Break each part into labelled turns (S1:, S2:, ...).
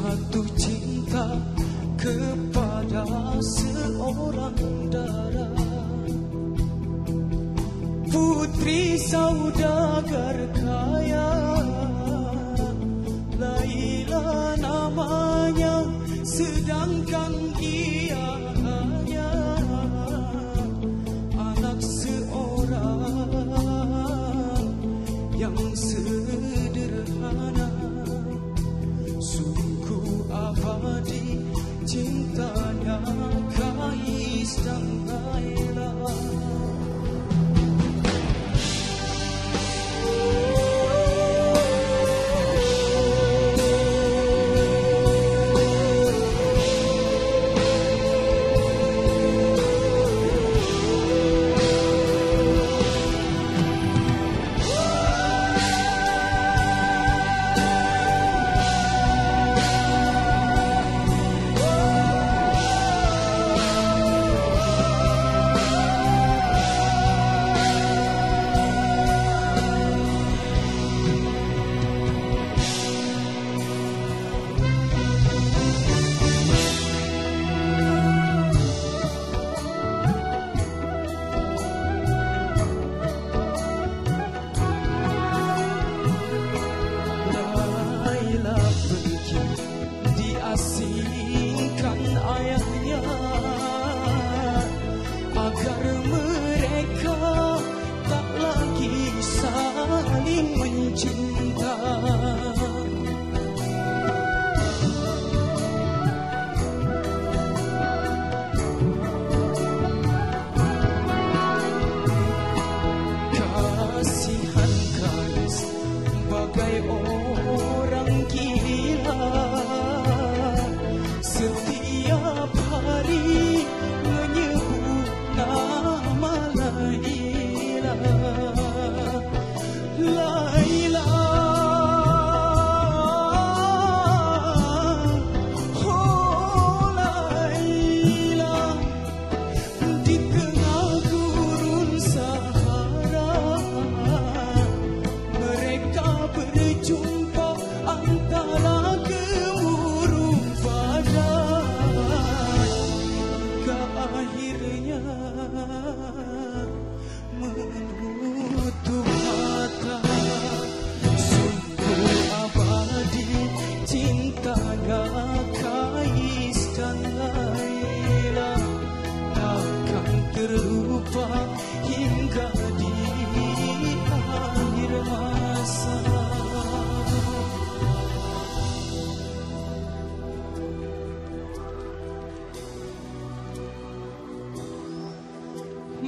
S1: jatuh cinta kepada seorang dara Putri saudagar kaya Laila nama. รักใครสักรรัก de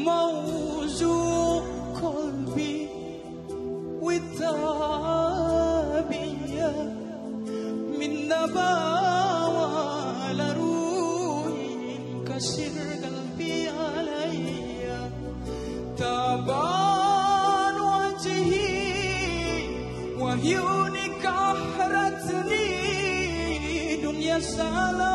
S1: موجوع قلبي وتعبي من نبا على روحي كسر قلبي علي. تعبان وجهي وعيونك كحرتني دنيا سلام.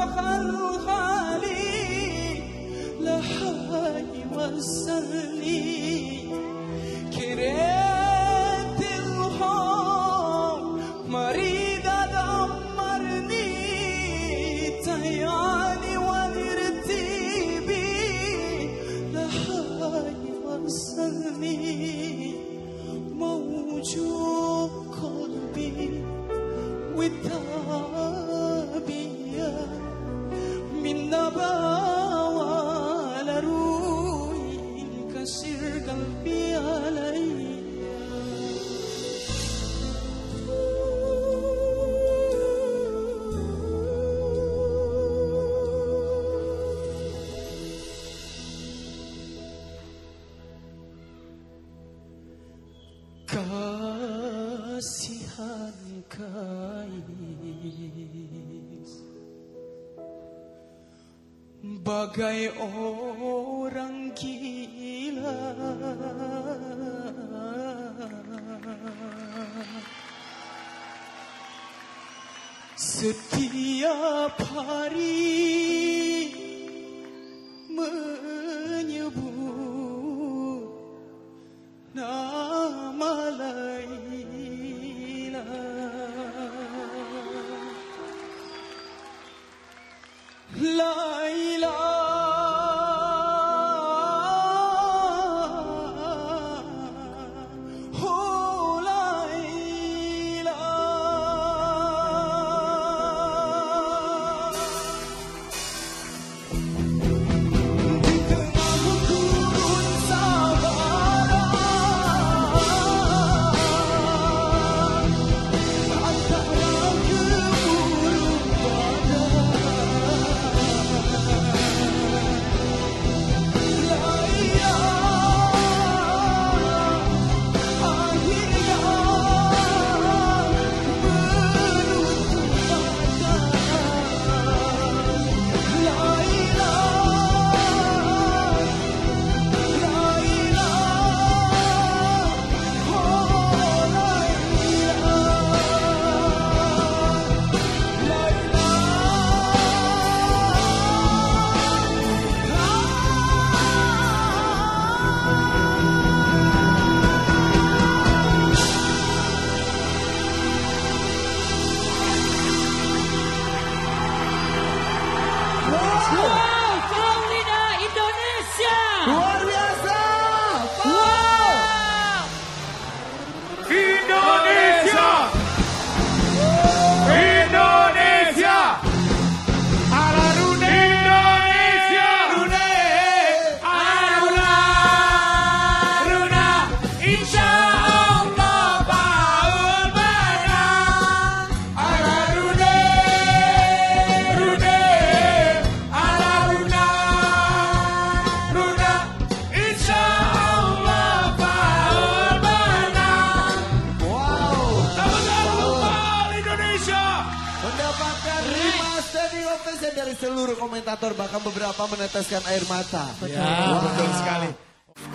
S1: kasihan kais Bagai orang gila. Setiap hari
S2: dari seluruh komentator bahkan beberapa meneteskan air mata.
S1: Ya betul sekali.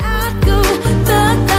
S3: Aku tak